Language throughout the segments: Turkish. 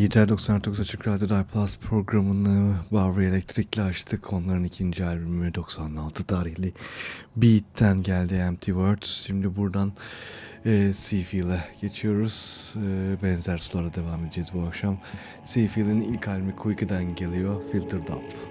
İyi geceler 99 Açık Radyo Plus programını Bavary Elektrik'le açtık. Onların ikinci albümü 96 tarihli Beat'ten geldi Empty Words. Şimdi buradan e, Seafield'e geçiyoruz. E, benzer sulara devam edeceğiz bu akşam. Seafield'in ilk albümü Quicky'den geliyor Filtered Up.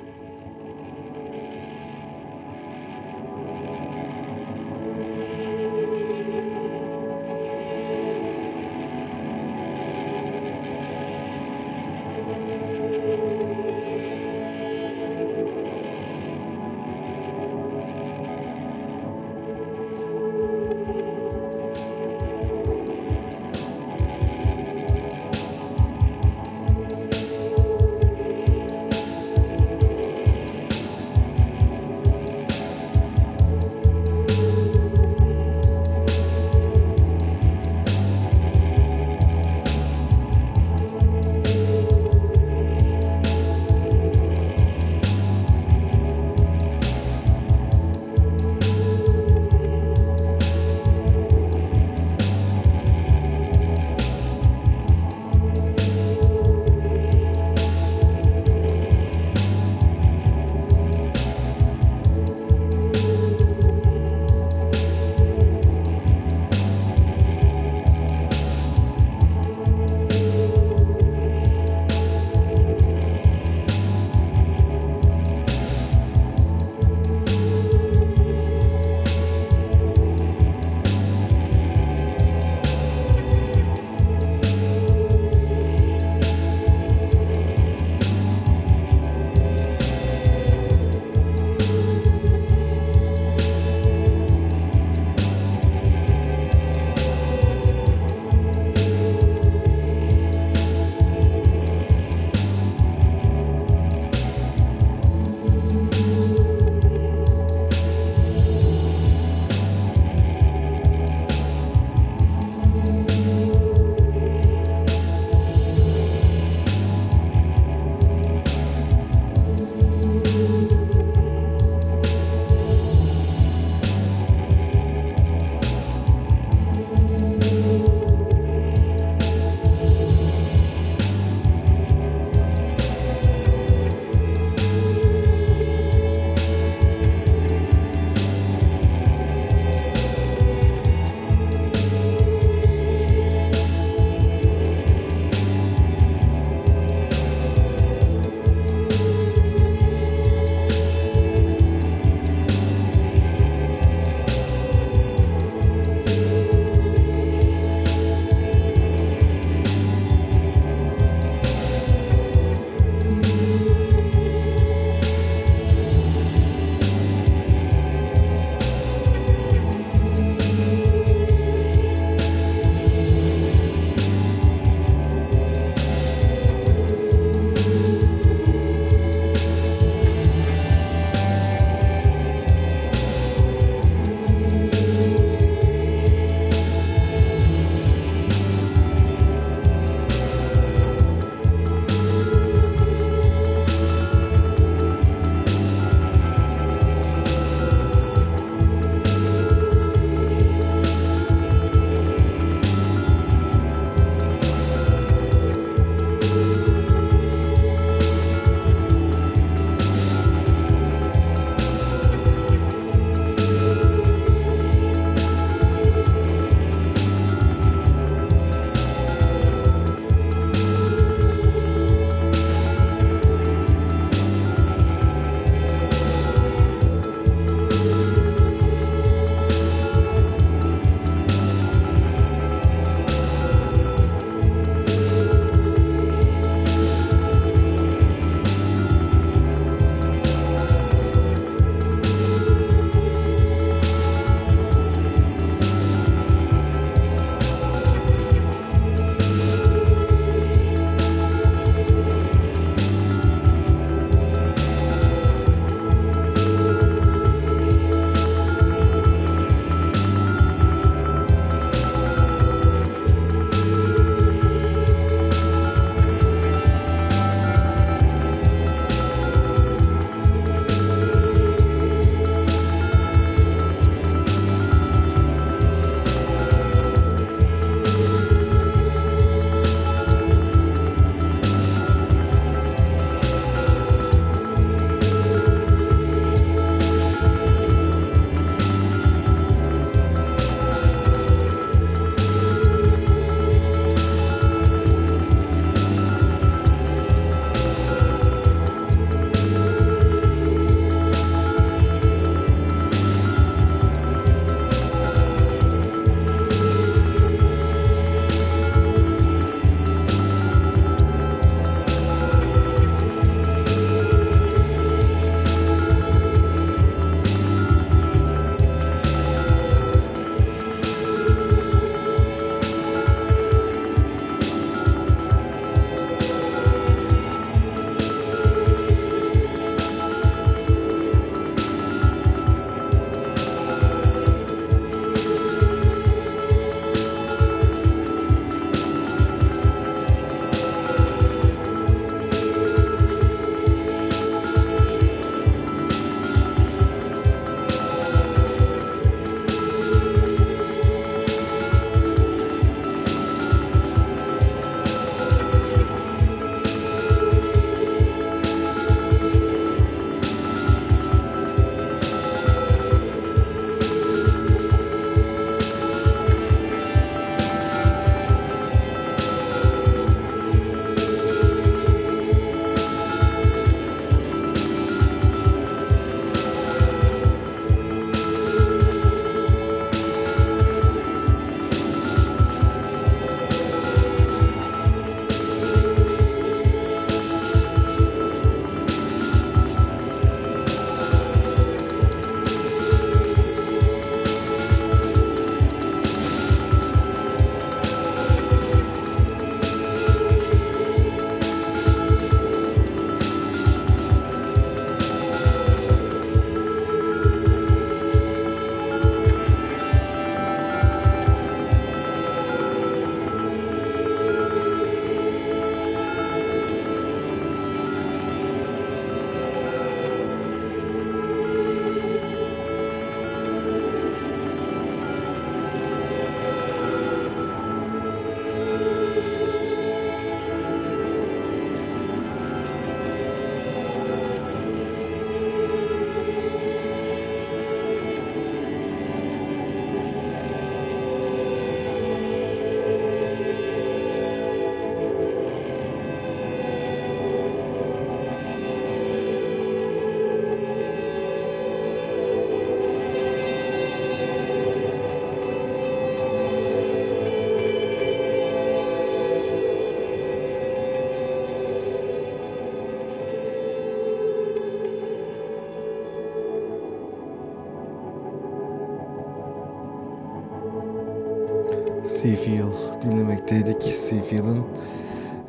Seafeel dinlemekteydik. Seafeel'ın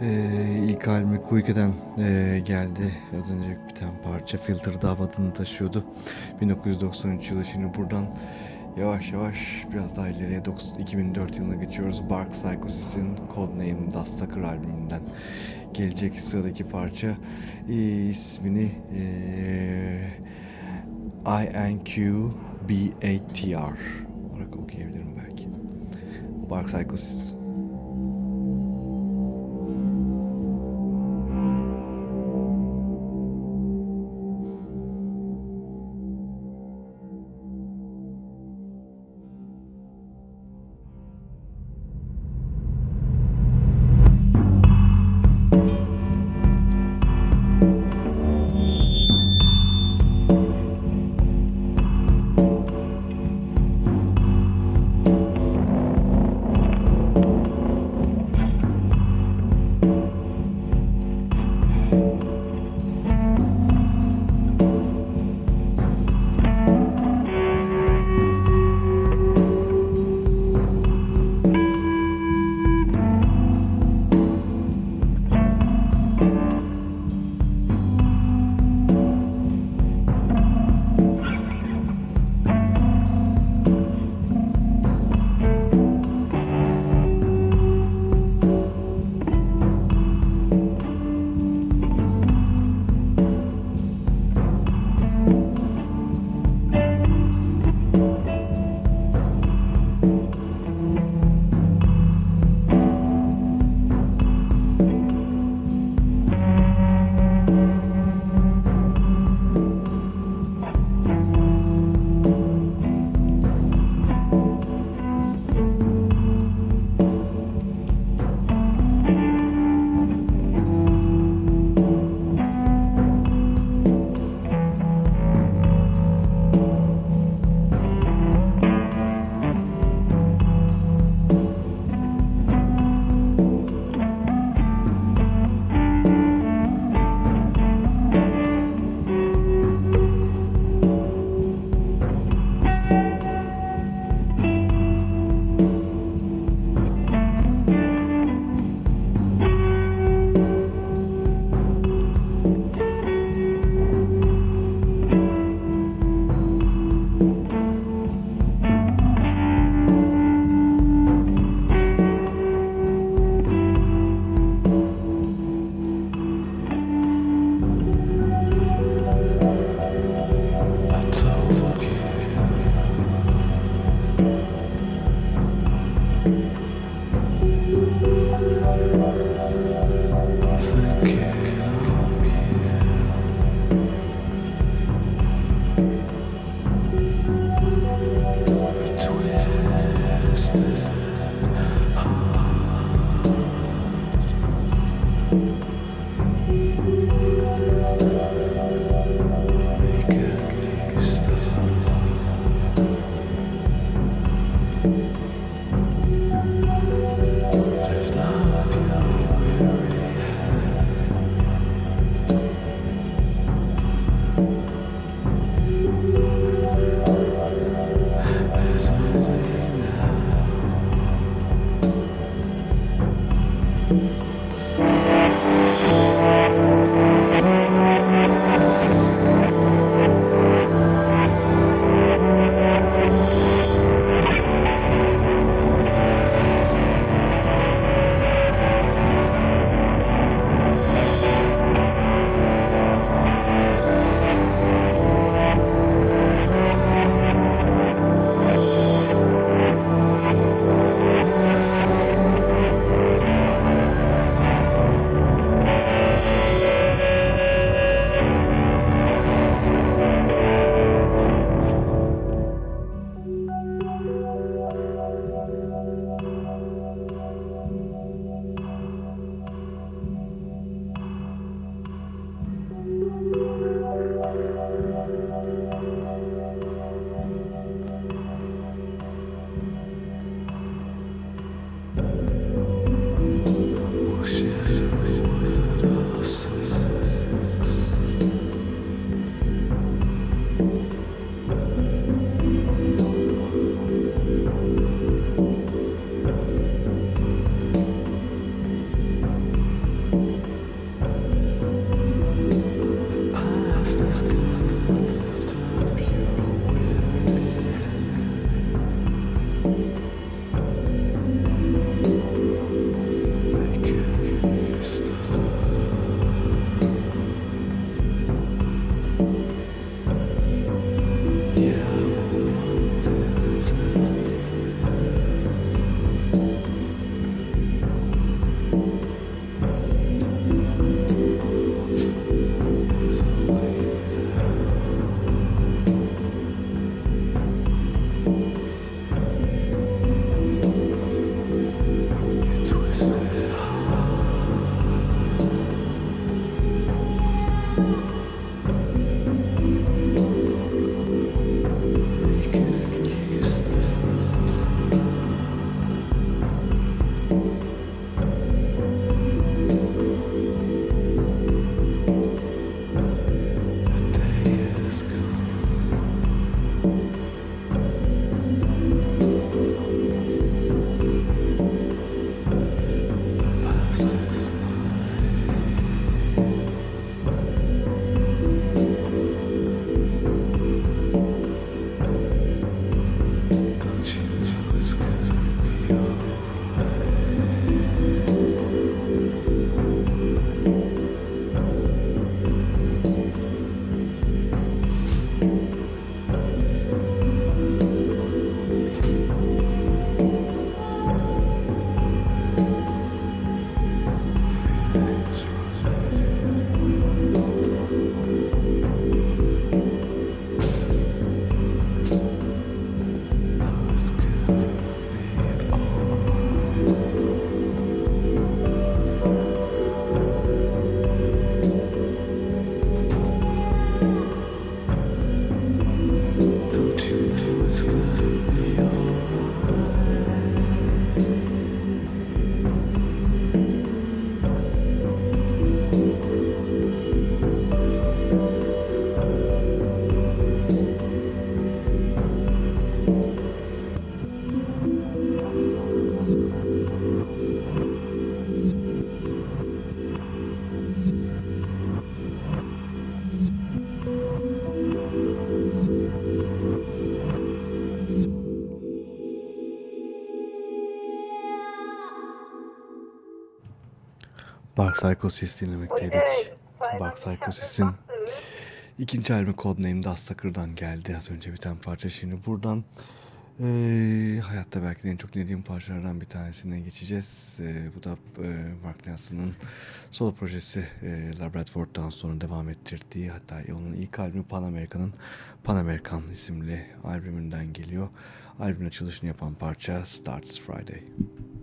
e, ilk albümü Quick'den e, geldi. Az önce biten parça Filter Dove adını taşıyordu. 1993 yılı şimdi buradan yavaş yavaş biraz daha ileriye 2004 yılına geçiyoruz. Bark Psychosis'in Codename Dust Sucker albümünden gelecek sıradaki parça e, ismini e, INQ B8TR olarak okuyabilirim belki. Bark Psychosis. Bark Psychosis dinlemekteydik. Bark Psychosis'in ikinci albümü Codename'de Assacre'dan geldi. Az önce biten parça. Şimdi buradan e, hayatta belki de en çok dinlediğim parçalardan bir tanesine geçeceğiz. E, bu da e, Mark Nelson'ın solo projesi e, Labrador'dan sonra devam ettirdiği hatta onun ilk albümü Pan American'ın Pan American isimli albümünden geliyor. Albümün açılışını yapan parça Starts Friday. Şimdi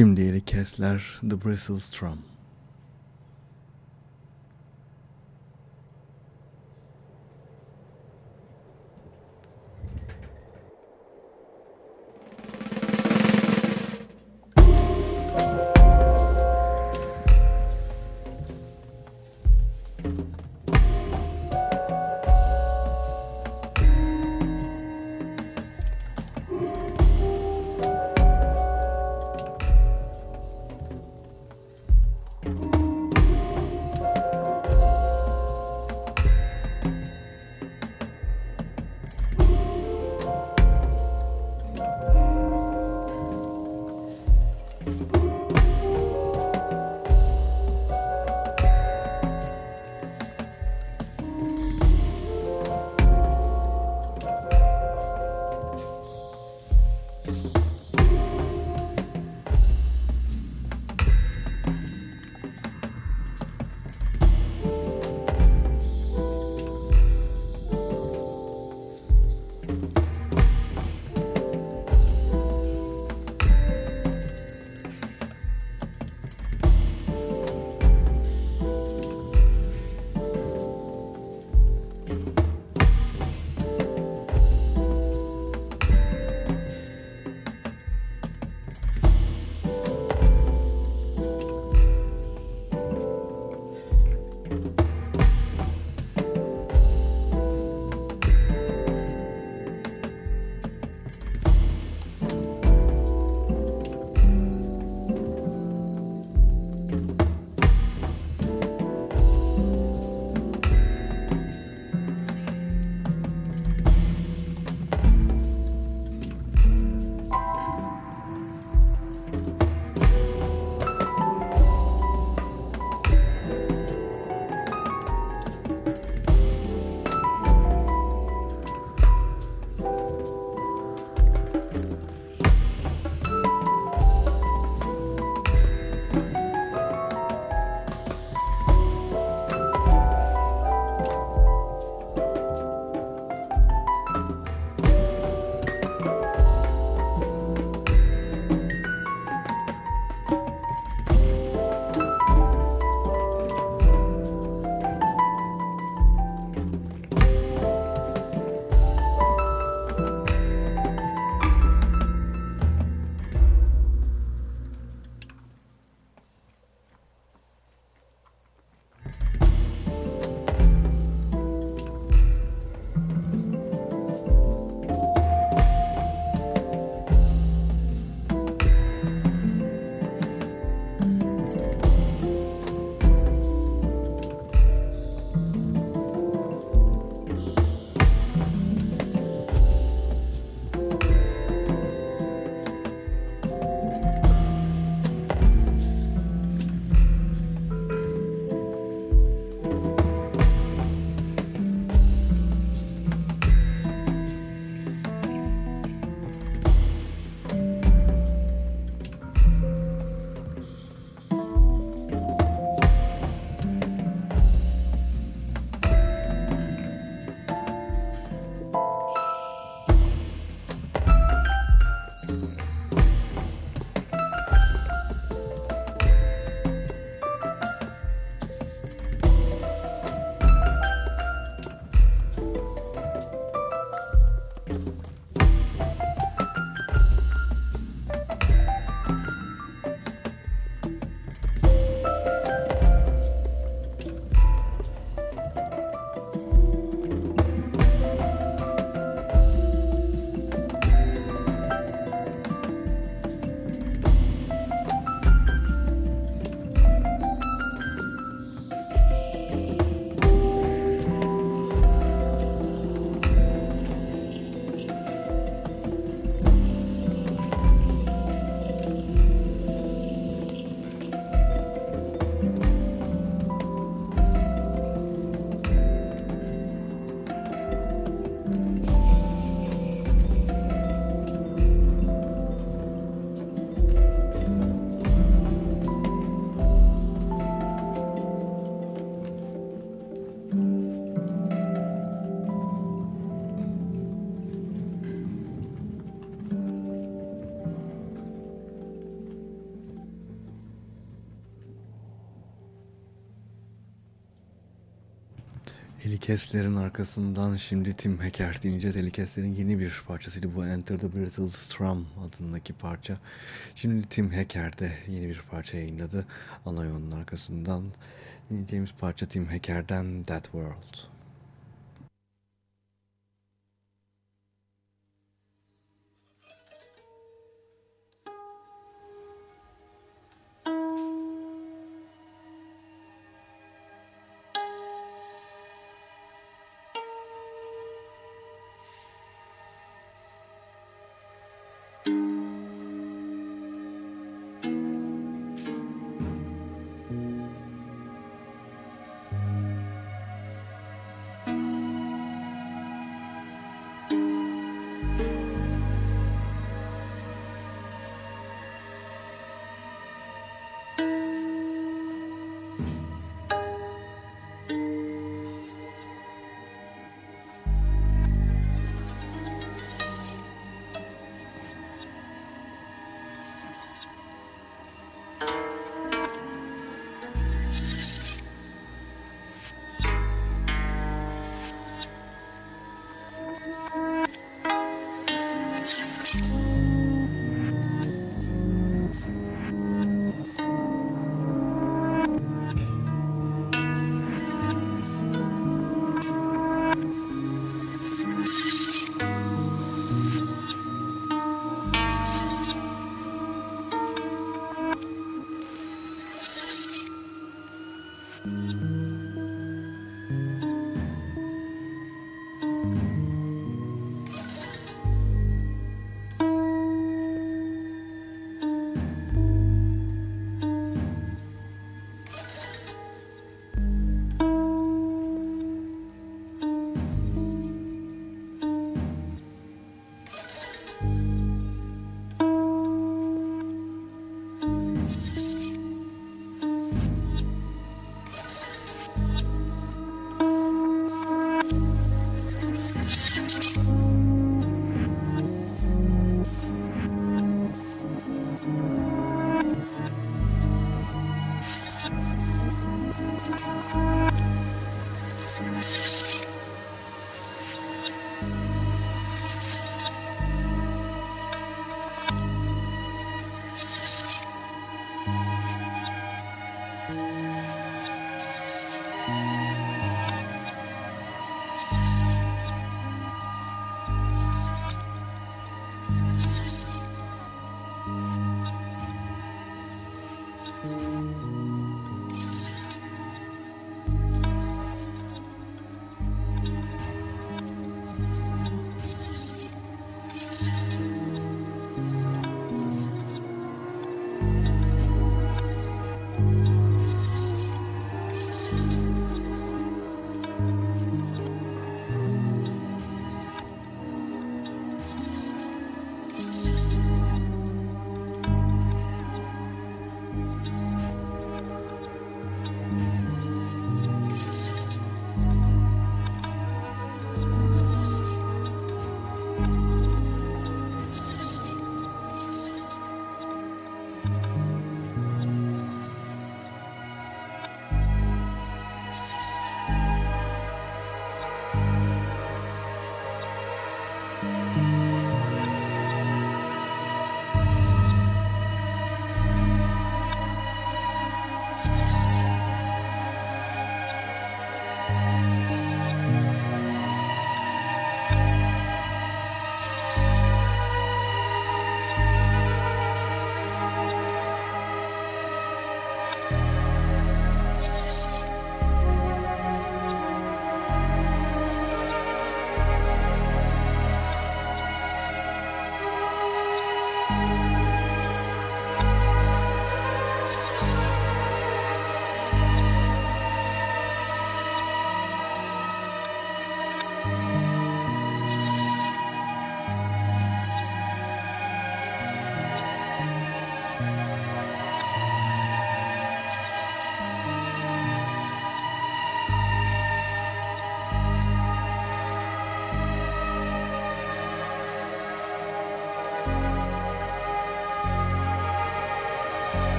Eli Kessler, The Brussels Drum. Kessler'in arkasından şimdi Tim Hacker dinleyeceğiz. Eli Kessler'in yeni bir parçasıydı bu Enter the Brittle Strum adındaki parça. Şimdi Tim Hacker de yeni bir parça yayınladı. Anayon'un arkasından dinleyeceğimiz parça Tim Hacker'den That World.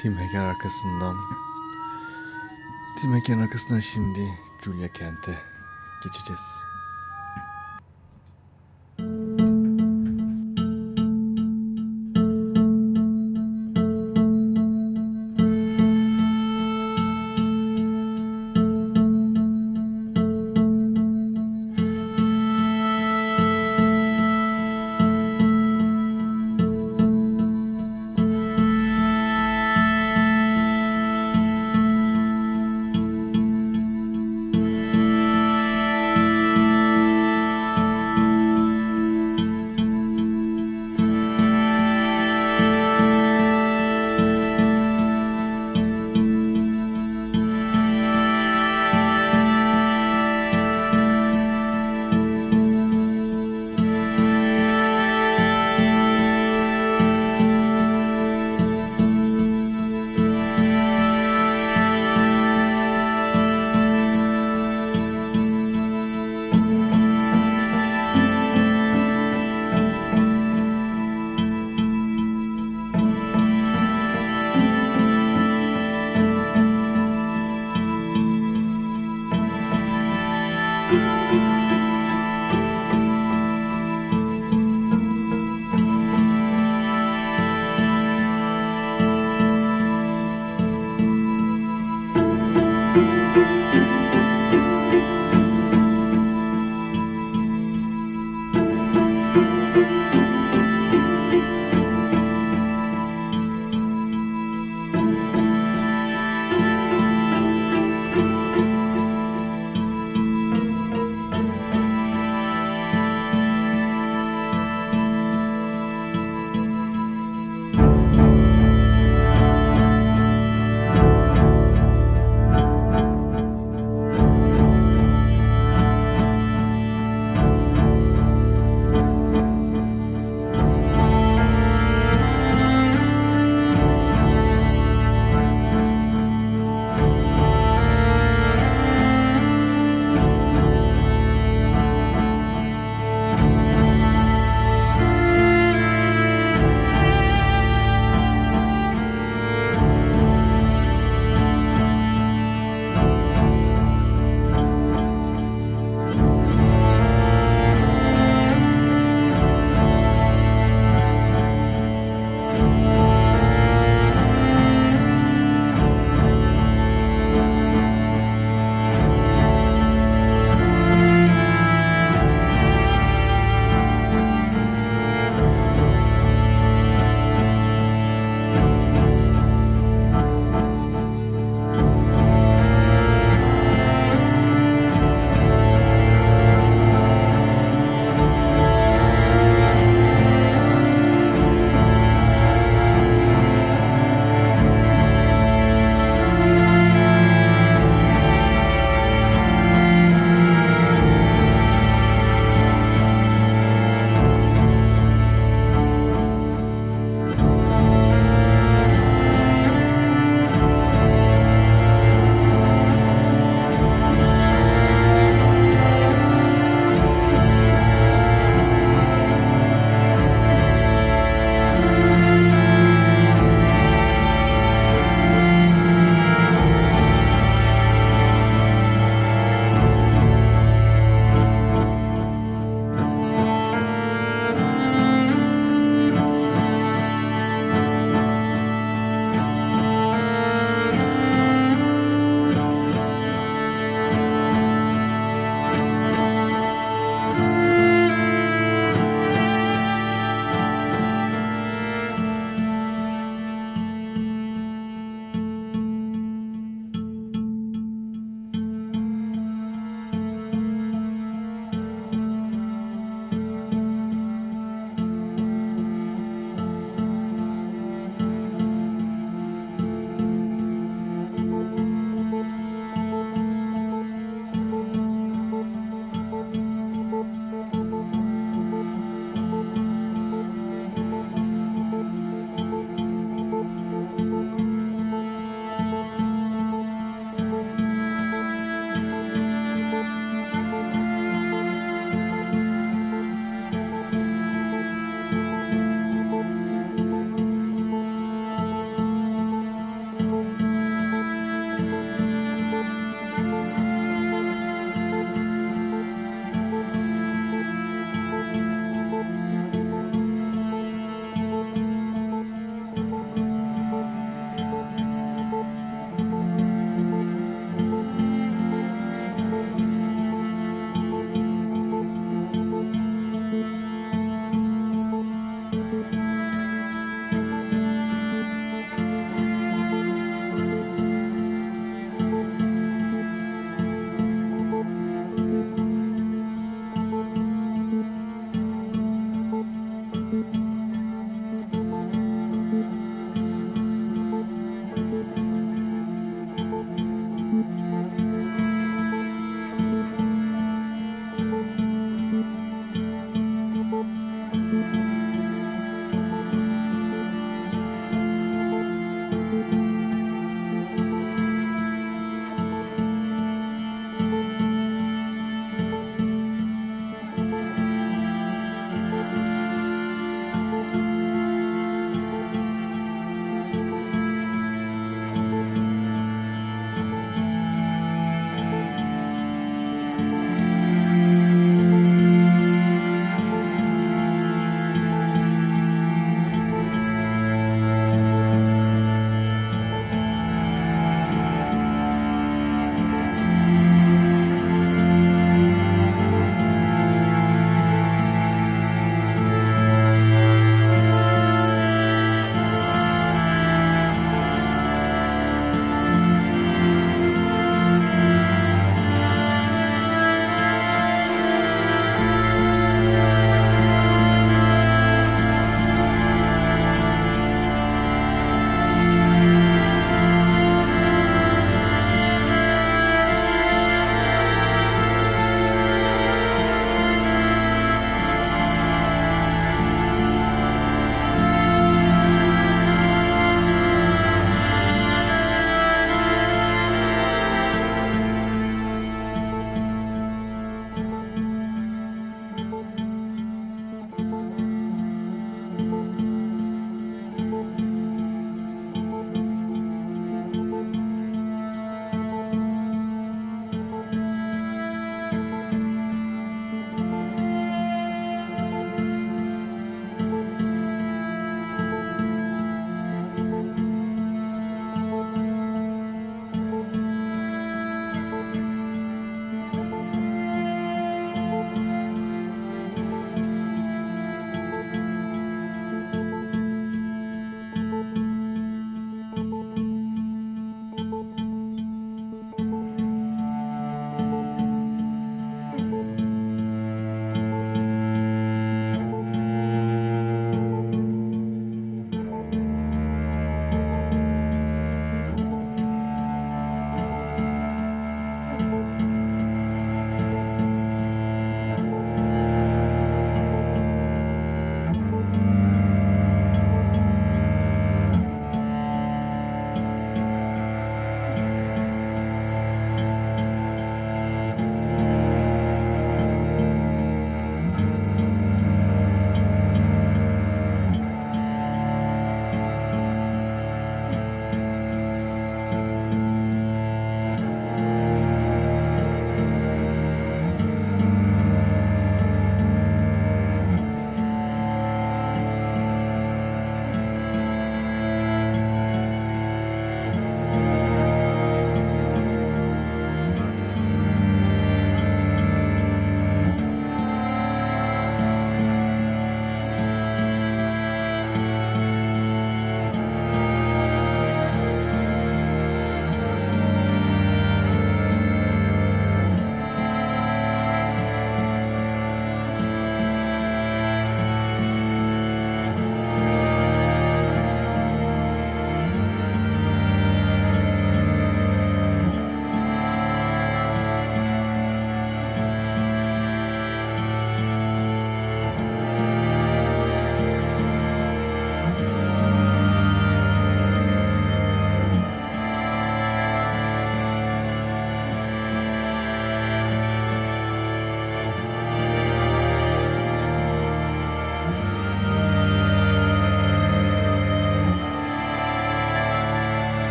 Tim Hacker arkasından Tim Hacker'ın arkasından şimdi Julia Kent'e geçeceğiz.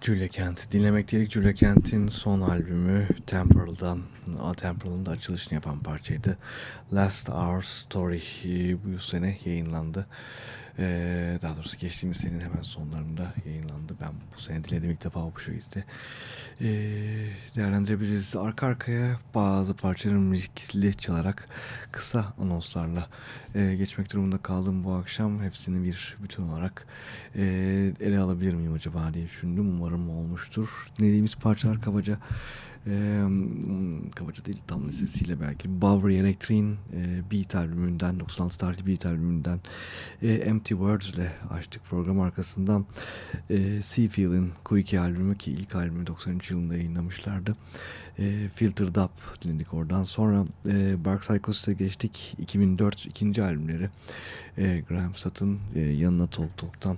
Julia Kent dinlemekteydik. Julia Kent'in son albümü Temporal'dan, Temporal'ın da açılışını yapan parçaydı. Last Hour Story bu sene yayınlandı. Ee, daha doğrusu geçtiğimiz senenin hemen sonlarında yayınlandı. Ben bu sene diledim ilk defa bu şöyüzde. Ee, değerlendirebiliriz. Arka arkaya bazı parçaların müzikli çalarak kısa anonslarla e, geçmek durumunda kaldım bu akşam. Hepsini bir bütün olarak e, ele alabilir miyim acaba diye düşündüm. Umarım olmuştur. Dinlediğimiz parçalar kabaca e, kabaca değil tam sesiyle belki. Bowery Electric'in e, Beat albümünden 96 tarihli Beat albümünden e, Empty Words ile açtık program arkasından. E, Seafield'in Quickie albümü ki ilk albümü 93 yılında yayınlamışlardı. E, Filtered Up dinledik oradan. Sonra e, Bark Psychosis'e geçtik. 2004 ikinci albümleri e, Graham Sutton e, yanına Talk Talk'tan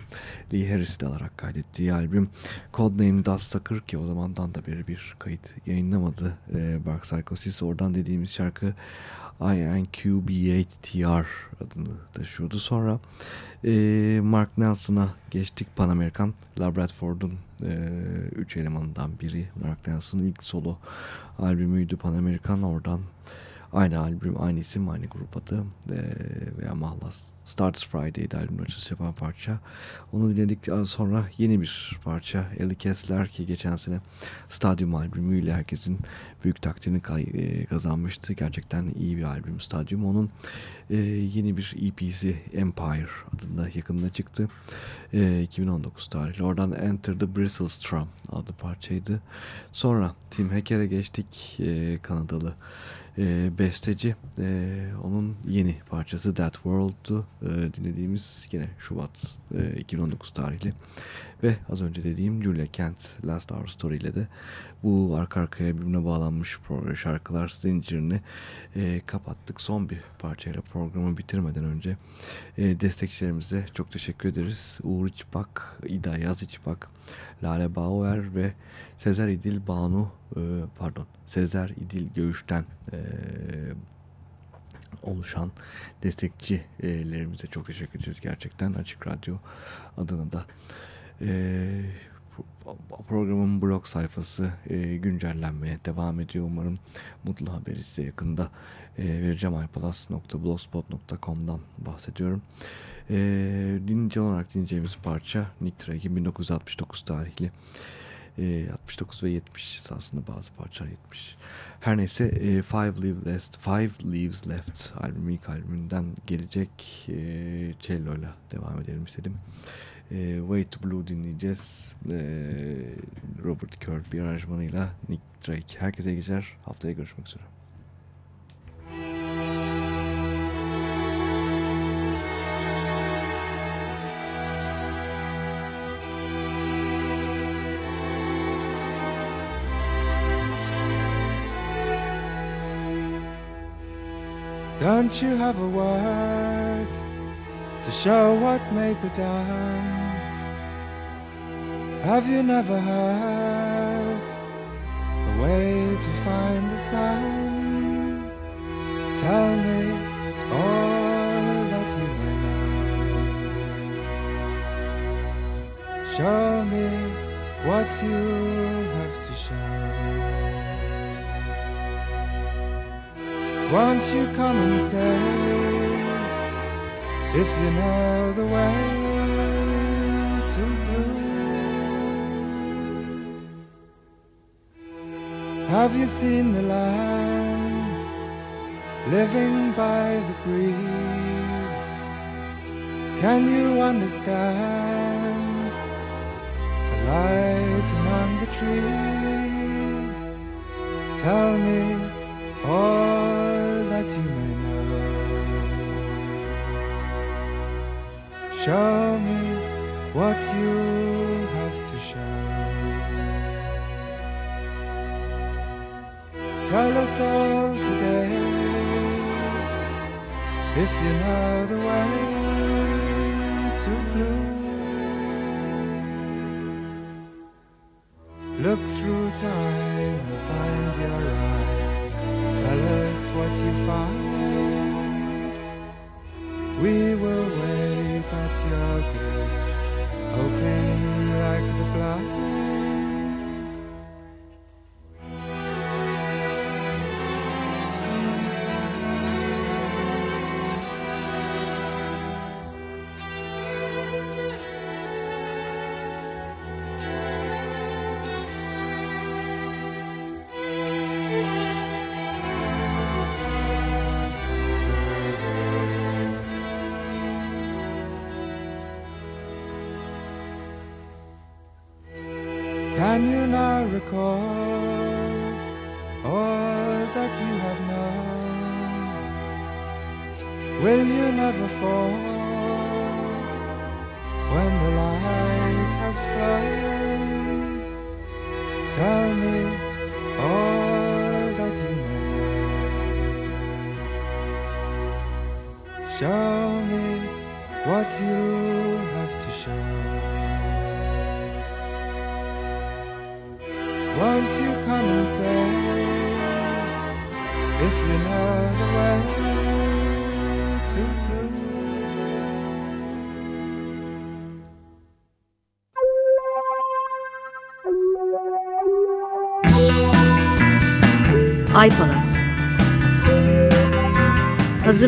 Lee Harris'i de alarak kaydettiği albüm Codename Dust Sucker ki o zamandan da beri bir kayıt yayınlamadı e, Bark Psychosis oradan dediğimiz şarkı INQB8TR adını taşıyordu. Sonra e, Mark Nelson'a geçtik. Pan American Labradford'un e, üç elemanından biri. Mark Nelson'ın ilk solo albümüydü Pan American. Oradan Aynı albüm, aynı isim, aynı grup adı e, veya mahlas. Starts Friday'de albümün açılışı yapan parça. Onu dinledikten sonra yeni bir parça. Ellie Kessler ki geçen sene Stadyum albümüyle herkesin büyük takdirini e, kazanmıştı. Gerçekten iyi bir albüm Stadyum. Onun e, yeni bir EP'si Empire adında yakında çıktı. E, 2019 tarihli. Oradan Enter the Bristlestrom adlı parçaydı. Sonra Tim Hacker'e geçtik. E, Kanadalı e, besteci. E, onun yeni parçası That World'du. E, dinlediğimiz yine Şubat e, 2019 tarihli. Ve az önce dediğim Julia Kent Last Hour Story ile de bu arka arkaya birbirine bağlanmış şarkılar zincirini e, kapattık. Son bir parçayla programı bitirmeden önce e, destekçilerimize çok teşekkür ederiz. Uğur İçbak, İda Yaz İçbak, Lale Bauer ve Sezer İdil Banu e, pardon Sezer İdil Göğüş'ten e, oluşan destekçilerimize çok teşekkür ederiz gerçekten Açık Radyo adına da e, programın blog sayfası e, güncellenmeye devam ediyor. Umarım mutlu haberi size yakında e, vereceğim. ipalas.blogspot.com'dan bahsediyorum. E, dinleyici olarak dinleyeceğimiz parça Nick Drake'in 1969 tarihli e, 69 ve 70 aslında bazı parçalar 70 her neyse e, Five, Leaves Left, Five Leaves Left albümü ilk albümünden gelecek. E, cello ile devam edelim istedim. E, Way to Blue dinleyeceğiz. E, Robert bir aranjmanıyla Nick Drake. Herkese geceler. Haftaya görüşmek üzere. Don't you have a word to show what may be done? Have you never heard the way to find the sun? Tell me all that you may know. Show me what you have to show. Won't you come and say if you know the way to blue? Have you seen the land living by the breeze? Can you understand the light among the trees? Tell me all that you know. Show me what you have to show. Tell us all today if you know the way to blue. Look through time and find your eye. Tell us what you find. We will at your gate, hoping like the blind.